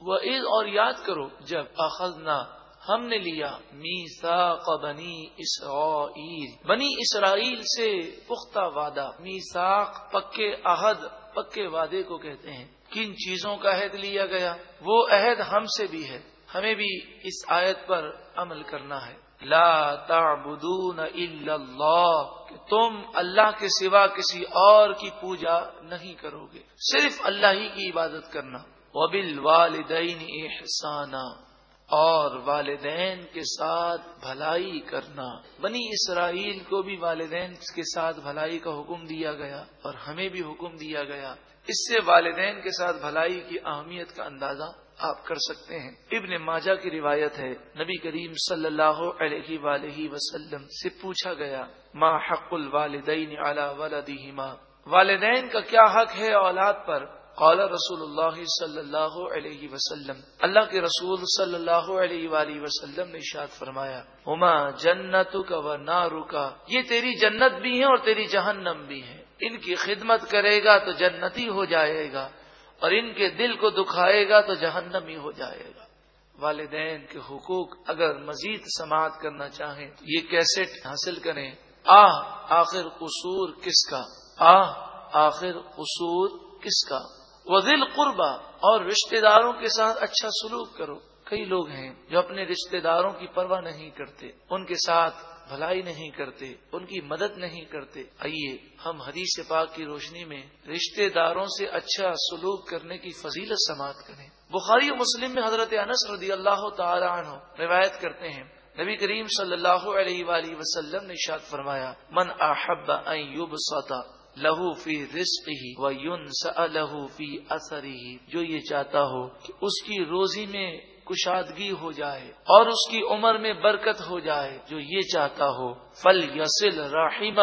وہ عید اور یاد کرو، جب اخذنا، ہم نے لیا میساق بنی اسرائیل۔ بنی اسرائیل سے پختہ وعدہ میساق پکے عہد، پکے وعدے کو کہتے ہیں۔ کن چیزوں کا عہد لیا گیا؟ وہ عہد ہم سے بھی ہے۔ ہمیں بھی اس آیت پر عمل کرنا ہے۔ لا تعبدون الا اللہ، کہ تم اللہ کے سوا کسی اور کی پوجا نہیں کرو گے۔ صرف اللہ ہی کی عبادت کرنا۔ وبل والدین احسانہ اور والدین کے ساتھ بھلائی کرنا۔ بنی اسرائیل کو بھی والدین کے ساتھ بھلائی کا حکم دیا گیا، اور ہمیں بھی حکم دیا گیا۔ اس سے والدین کے ساتھ بھلائی کی اہمیت کا اندازہ آپ کر سکتے ہیں۔ ابن ماجہ کی روایت ہے، نبی کریم صلی اللہ علیہ وآلہ وسلم سے پوچھا گیا، ما حق الوالدین علی ولدہما والدین کا کیا حق ہے اولاد پر؟ قال رسول اللہ صلی اللہ علیہ وسلم، اللہ کے رسول صلی اللہ علیہ وآلہ وسلم نے اشاد فرمایا، ہما جنت کا و نارو کا یہ تیری جنت بھی ہے اور تیری جہنم بھی ہے ان کی خدمت کرے گا تو جنتی ہو جائے گا اور ان کے دل کو دکھائے گا تو جہنمی ہو جائے گا۔ والدین کے حقوق اگر مزید سماعت کرنا چاہیں تو یہ کیسٹ حاصل کریں۔ آہ، آخر قصور کس کا؟ آہ، آخر قصور کس کا؟ وہ دل قربا اور رشتہ داروں کے ساتھ اچھا سلوک کرو۔ کئی لوگ ہیں جو اپنے رشتہ داروں کی پرواہ نہیں کرتے، ان کے ساتھ بھلائی نہیں کرتے، ان کی مدد نہیں کرتے۔ آئیے، ہم حدیث پاک کی روشنی میں رشتہ داروں سے اچھا سلوک کرنے کی فضیلت سماعت کریں۔ بخاری و مسلم میں حضرت انس رضی اللہ تعالی عنہ روایت کرتے ہیں۔ نبی کریم صلی اللہ علیہ وآلہ وسلم نے شاد فرمایا، من احب ان لہو فی رسق ہی و یون لہو فی اثر ہی جو یہ چاہتا ہو کہ اس کی روزی میں کشادگی ہو جائے اور اس کی عمر میں برکت ہو جائے، جو یہ چاہتا ہو فل یسل راہیم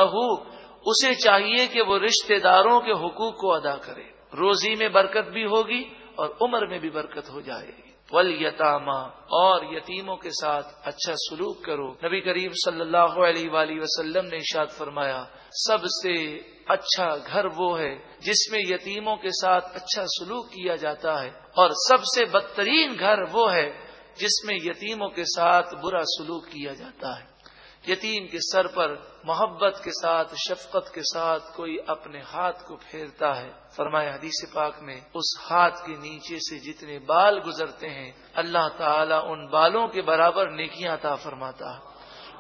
اسے چاہیے کہ وہ رشتہ داروں کے حقوق کو ادا کرے۔ روزی میں برکت بھی ہوگی اور عمر میں بھی برکت ہو جائے گی۔ ول یتاما اور یتیموں کے ساتھ اچھا سلوک کرو۔ نبی کریم صلی اللہ علیہ وآلہ وسلم نے اشاد فرمایا، سب سے اچھا گھر وہ ہے جس میں یتیموں کے ساتھ اچھا سلوک کیا جاتا ہے، اور سب سے بدترین گھر وہ ہے جس میں یتیموں کے ساتھ برا سلوک کیا جاتا ہے۔ یتیم کے سر پر محبت کے ساتھ، شفقت کے ساتھ کوئی اپنے ہاتھ کو پھیرتا ہے۔ فرمایا حدیث پاک میں، اس ہاتھ کے نیچے سے جتنے بال گزرتے ہیں، اللہ تعالیٰ ان بالوں کے برابر نیکیاں عطا فرماتا ہے۔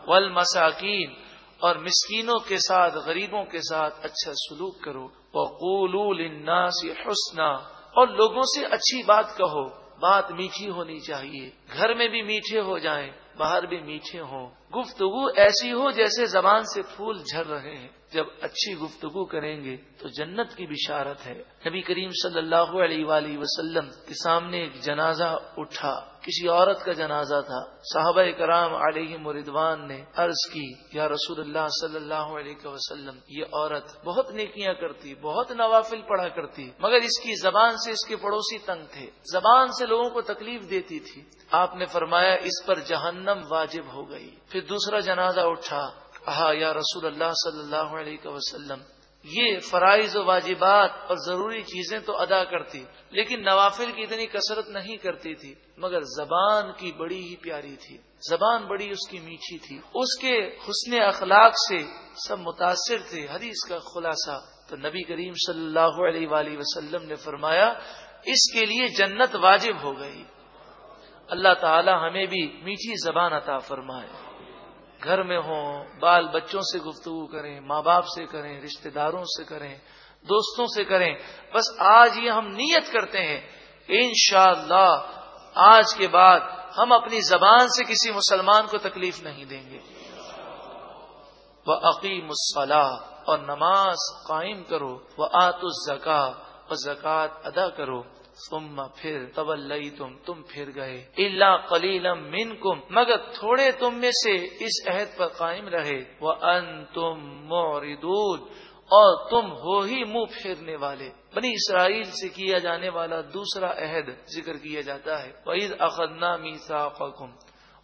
والمساکین اور مسکینوں کے ساتھ، غریبوں کے ساتھ اچھا سلوک کرو۔ وہ حسنا۔ اور لوگوں سے اچھی بات کہو۔ بات میٹھی ہونی چاہیے۔ گھر میں بھی میٹھے ہو جائیں، باہر بھی میٹھے ہوں۔ گفتگو ایسی ہو جیسے زبان سے پھول جھر رہے ہیں۔ جب اچھی گفتگو کریں گے تو جنت کی بشارت ہے۔ نبی کریم صلی اللہ علیہ وآلہ وسلم کے سامنے ایک جنازہ اٹھا۔ کسی عورت کا جنازہ تھا۔ صحابہ کرام علیہ مردوان نے عرض کی، یا رسول اللہ صلی اللہ علیہ وسلم، یہ عورت بہت نیکیاں کرتی، بہت نوافل پڑھا کرتی، مگر اس کی زبان سے اس کے پڑوسی تنگ تھے، زبان سے لوگوں کو تکلیف دیتی تھی۔ آپ نے فرمایا، اس پر جہنم واجب ہو گئی۔ پھر دوسرا جنازہ اٹھا کہا یا رسول اللہ صلی اللہ علیہ وسلم یہ فرائض و واجبات اور ضروری چیزیں تو ادا کرتی، لیکن نوافل کی اتنی کثرت نہیں کرتی تھی، مگر زبان کی بڑی ہی پیاری تھی، زبان بڑی اس کی میٹھی تھی۔ اس کے حسن اخلاق سے سب متاثر تھے۔ حدیث کا خلاصہ تو نبی کریم صلی اللہ علیہ وآلہ وسلم نے فرمایا، اس کے لیے جنت واجب ہو گئی۔ اللہ تعالی ہمیں بھی میٹھی زبان عطا فرمائے۔ گھر میں ہوں، بال بچوں سے گفتگو کریں، ماں باپ سے کریں، رشتہ داروں سے کریں، دوستوں سے کریں۔ بس آج یہ ہم نیت کرتے ہیں، انشاءاللہ اللہ آج کے بعد ہم اپنی زبان سے کسی مسلمان کو تکلیف نہیں دیں گے۔ وہ عقیم الصلاح اور نماز قائم کرو۔ وہ آت الزکا و زکوٰۃ ادا کرو۔ ثم پھر طول تم تم پھر گئے۔ اللہ کلیلم من کم مگر تھوڑے تم میں سے اس عہد پر قائم رہے۔ وہ ان تم اور تم ہو ہی منہ پھیرنے والے۔ بنی اسرائیل سے کیا جانے والا دوسرا عہد ذکر کیا جاتا ہے۔ وعید اخدنا میسا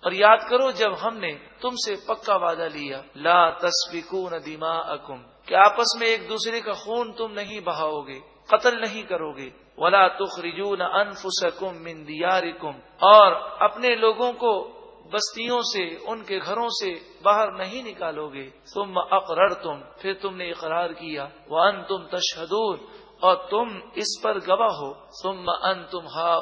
اور یاد کرو جب ہم نے تم سے پکا وعدہ لیا۔ لا تصفیکون دما اکم کہ آپس میں ایک دوسرے کا خون تم نہیں بہاؤ گے، قتل نہیں کرو گے۔ ولا تخرجون انفسکم من دیارکم اور اپنے لوگوں کو بستیوں سے، ان کے گھروں سے باہر نہیں نکالو گے تم اقرر تم پھر تم نے اقرار کیا۔ وہ ان تم تشہدون اور تم اس پر گواہ ہو۔ تم ان تم ہا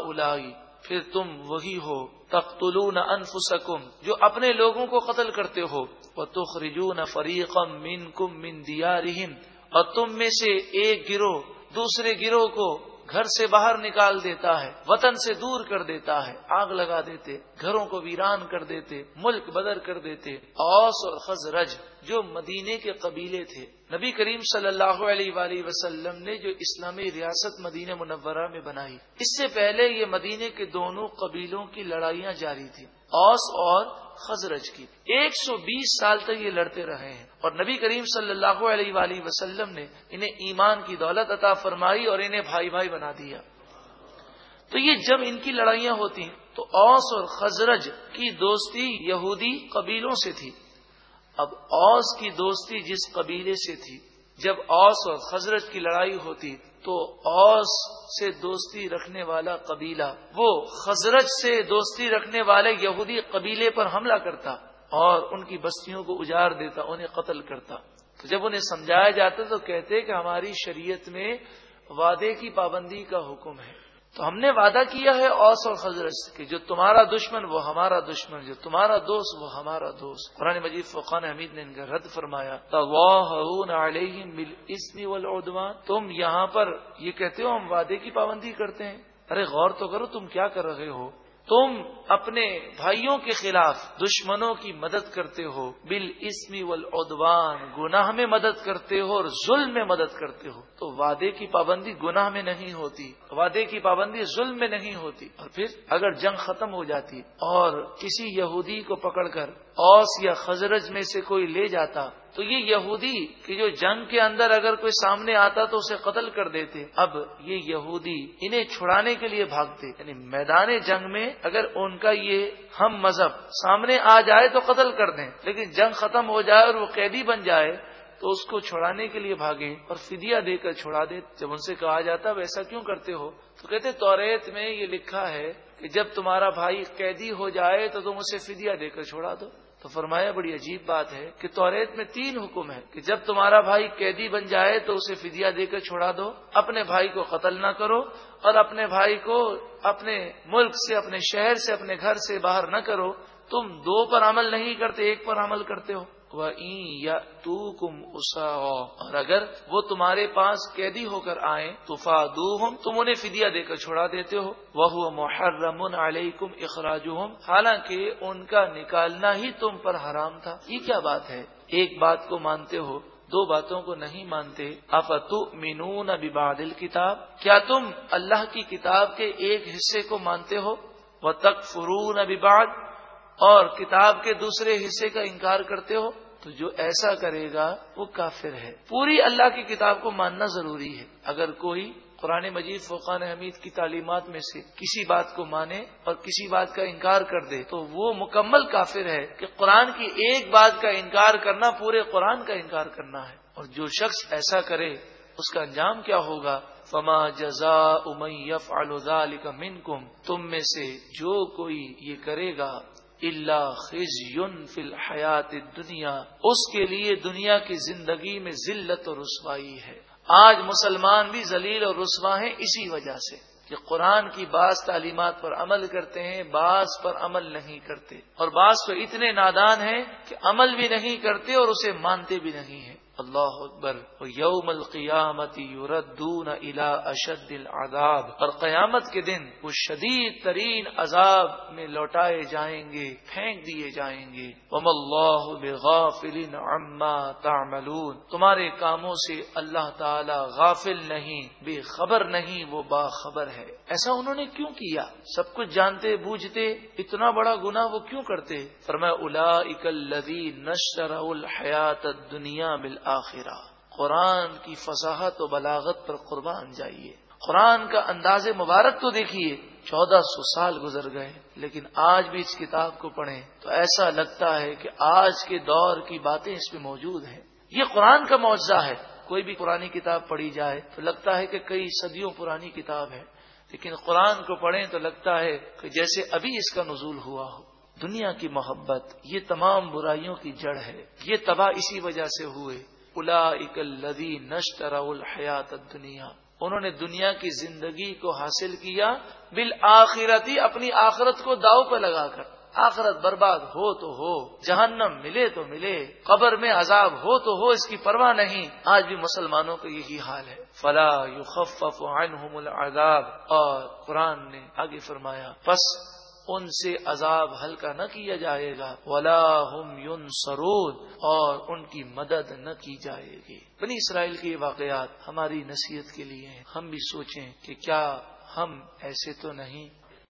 پھر تم وہی ہو۔ تختلون انفسکم جو اپنے لوگوں کو قتل کرتے ہو۔ وہ تخرجون فریقم من کم من دیا اور تم میں سے ایک گروہ دوسرے گروہ کو گھر سے باہر نکال دیتا ہے، وطن سے دور کر دیتا ہے، آگ لگا دیتے، گھروں کو ویران کر دیتے، ملک بدر کر دیتے، اوس اور خزرج۔ جو مدینے کے قبیلے تھے۔ نبی کریم صلی اللہ علیہ وآلہ وسلم نے جو اسلامی ریاست مدینہ منورہ میں بنائی، اس سے پہلے یہ مدینے کے دونوں قبیلوں کی لڑائیاں جاری تھیں، اوس اور خزرج کی۔ ایک سو بیس سال تک یہ لڑتے رہے ہیں۔ اور نبی کریم صلی اللہ علیہ وآلہ وسلم نے انہیں ایمان کی دولت عطا فرمائی اور انہیں بھائی بھائی بنا دیا۔ تو یہ جب ان کی لڑائیاں ہوتی ہیں، تو اوس اور خزرج کی دوستی یہودی قبیلوں سے تھی۔ اب اوس کی دوستی جس قبیلے سے تھی، جب اوس اور خزرج کی لڑائی ہوتی تو اوس سے دوستی رکھنے والا قبیلہ، وہ خزرج سے دوستی رکھنے والے یہودی قبیلے پر حملہ کرتا اور ان کی بستیوں کو اجاڑ دیتا، انہیں قتل کرتا۔ تو جب انہیں سمجھایا جاتا تو کہتے کہ ہماری شریعت میں وعدے کی پابندی کا حکم ہے۔ تو ہم نے وعدہ کیا ہے اوس اور خزرت کہ جو تمہارا دشمن وہ ہمارا دشمن، جو تمہارا دوست وہ ہمارا دوست۔ قرآن مجید فقان حمید نے ان کا رد فرمایا تم یہاں پر یہ کہتے ہو ہم وعدے کی پابندی کرتے ہیں۔ ارے غور تو کرو تم کیا کر رہے ہو؟ تم اپنے بھائیوں کے خلاف دشمنوں کی مدد کرتے ہو بل اسمی ودوان گناہ میں مدد کرتے ہو اور ظلم میں مدد کرتے ہو۔ تو وعدے کی پابندی گناہ میں نہیں ہوتی، وعدے کی پابندی ظلم میں نہیں ہوتی۔ اور پھر اگر جنگ ختم ہو جاتی اور کسی یہودی کو پکڑ کر اوس یا خزرج میں سے کوئی لے جاتا تو یہ یہودی کہ جو جنگ کے اندر اگر کوئی سامنے آتا تو اسے قتل کر دیتے۔ اب یہ یہودی انہیں چھڑانے کے لیے بھاگتے۔ یعنی میدان جنگ میں اگر ان کا یہ ہم مذہب سامنے آ جائے تو قتل کر دیں، لیکن جنگ ختم ہو جائے اور وہ قیدی بن جائے تو اس کو چھڑانے کے لیے بھاگے اور فدیہ دے کر چھڑا دے جب ان سے کہا جاتا ویسا کیوں کرتے ہو؟ تو کہتے توریت میں یہ لکھا ہے کہ جب تمہارا بھائی قیدی ہو جائے تو تم اسے فدیہ دے کر چھوڑا دو۔ تو فرمایا بڑی عجیب بات ہے کہ توریت میں تین حکم ہے کہ جب تمہارا بھائی قیدی بن جائے تو اسے فدیہ دے کر چھوڑا دو، اپنے بھائی کو قتل نہ کرو اور اپنے بھائی کو اپنے ملک سے، اپنے شہر سے، اپنے گھر سے باہر نہ کرو۔ تم دو پر عمل نہیں کرتے، ایک پر عمل کرتے ہو۔ اور اگر وہ تمہارے پاس قیدی ہو کر آئے تو فادو تم انہیں فدیہ دے کر چھوڑا دیتے ہو۔ وہ محرم علیکم اخراج حالانکہ ان کا نکالنا ہی تم پر حرام تھا۔ یہ کیا بات ہے؟ ایک بات کو مانتے ہو، دو باتوں کو نہیں مانتے۔ افتو مینون ابادل کتاب کیا تم اللہ کی کتاب کے ایک حصے کو مانتے ہو؟ وہ تک فرون اباد اور کتاب کے دوسرے حصے کا انکار کرتے ہو تو جو ایسا کرے گا وہ کافر ہے۔ پوری اللہ کی کتاب کو ماننا ضروری ہے۔ اگر کوئی قرآن مجید فوقان حمید کی تعلیمات میں سے کسی بات کو مانے اور کسی بات کا انکار کر دے تو وہ مکمل کافر ہے کہ قرآن کی ایک بات کا انکار کرنا، پورے قرآن کا انکار کرنا ہے۔ اور جو شخص ایسا کرے، اس کا انجام کیا ہوگا؟ فما جزا امیف الزال کا من کم تم میں سے جو کوئی یہ کرے گا اللہ خز یون فل حیات دنیا اس کے لیے دنیا کی زندگی میں ذلت اور رسوائی ہے۔ آج مسلمان بھی ذلیل اور رسوا ہیں اسی وجہ سے کہ قرآن کی بعض تعلیمات پر عمل کرتے ہیں، بعض پر عمل نہیں کرتے۔ اور بعض تو اتنے نادان ہیں کہ عمل بھی نہیں کرتے اور اسے مانتے بھی نہیں ہیں۔ اللہ اکبر یوم القیامت یوردون الى اشد العذاب اور قیامت کے دن وہ شدید ترین عذاب میں لوٹائے جائیں گے، پھینک دیے جائیں گے۔ وم اللہ بغافل عما تعملون۔ تمہارے کاموں سے اللہ تعالی غافل نہیں، بے خبر نہیں، وہ باخبر ہے۔ ایسا انہوں نے کیوں کیا؟ سب کچھ جانتے، بوجھتے، اتنا بڑا گنا وہ کیوں کرتے؟ فرمایا الا اکلدی نشر الحیات دنیا بل آخرہ قرآن کی فصاحت و بلاغت پر قربان جائیے۔ قرآن کا انداز مبارک تو دیکھیے، چودہ سو سال گزر گئے، لیکن آج بھی اس کتاب کو پڑھیں تو ایسا لگتا ہے کہ آج کے دور کی باتیں اس میں موجود ہیں۔ یہ قرآن کا معاوضہ ہے۔ کوئی بھی پرانی کتاب پڑھی جائے تو لگتا ہے کہ کئی صدیوں پرانی کتاب ہے، لیکن قرآن کو پڑھیں تو لگتا ہے کہ جیسے ابھی اس کا نزول ہوا ہو۔ دنیا کی محبت، یہ تمام برائیوں کی جڑ ہے۔ یہ تباہ اسی وجہ سے ہوئے۔ الا اکلدی نشتر الحیات دنیا انہوں نے دنیا کی زندگی کو حاصل کیا بالآخرتی، اپنی آخرت کو داؤ پہ لگا کر۔ آخرت برباد ہو تو ہو، جہنم ملے تو ملے، قبر میں عذاب ہو تو ہو، اس کی پرواہ نہیں۔ آج بھی مسلمانوں کا یہی حال ہے۔ فلا یخفف عنہم العذاب۔ اور قرآن نے آگے فرمایا، پس ان سے عذاب ہلکا نہ کیا جائے گا۔ ولا ہم یون سرود اور ان کی مدد نہ کی جائے گی۔ بنی اسرائیل کے واقعات ہماری نصیحت کے لیے ہم بھی سوچیں کہ کیا ہم ایسے تو نہیں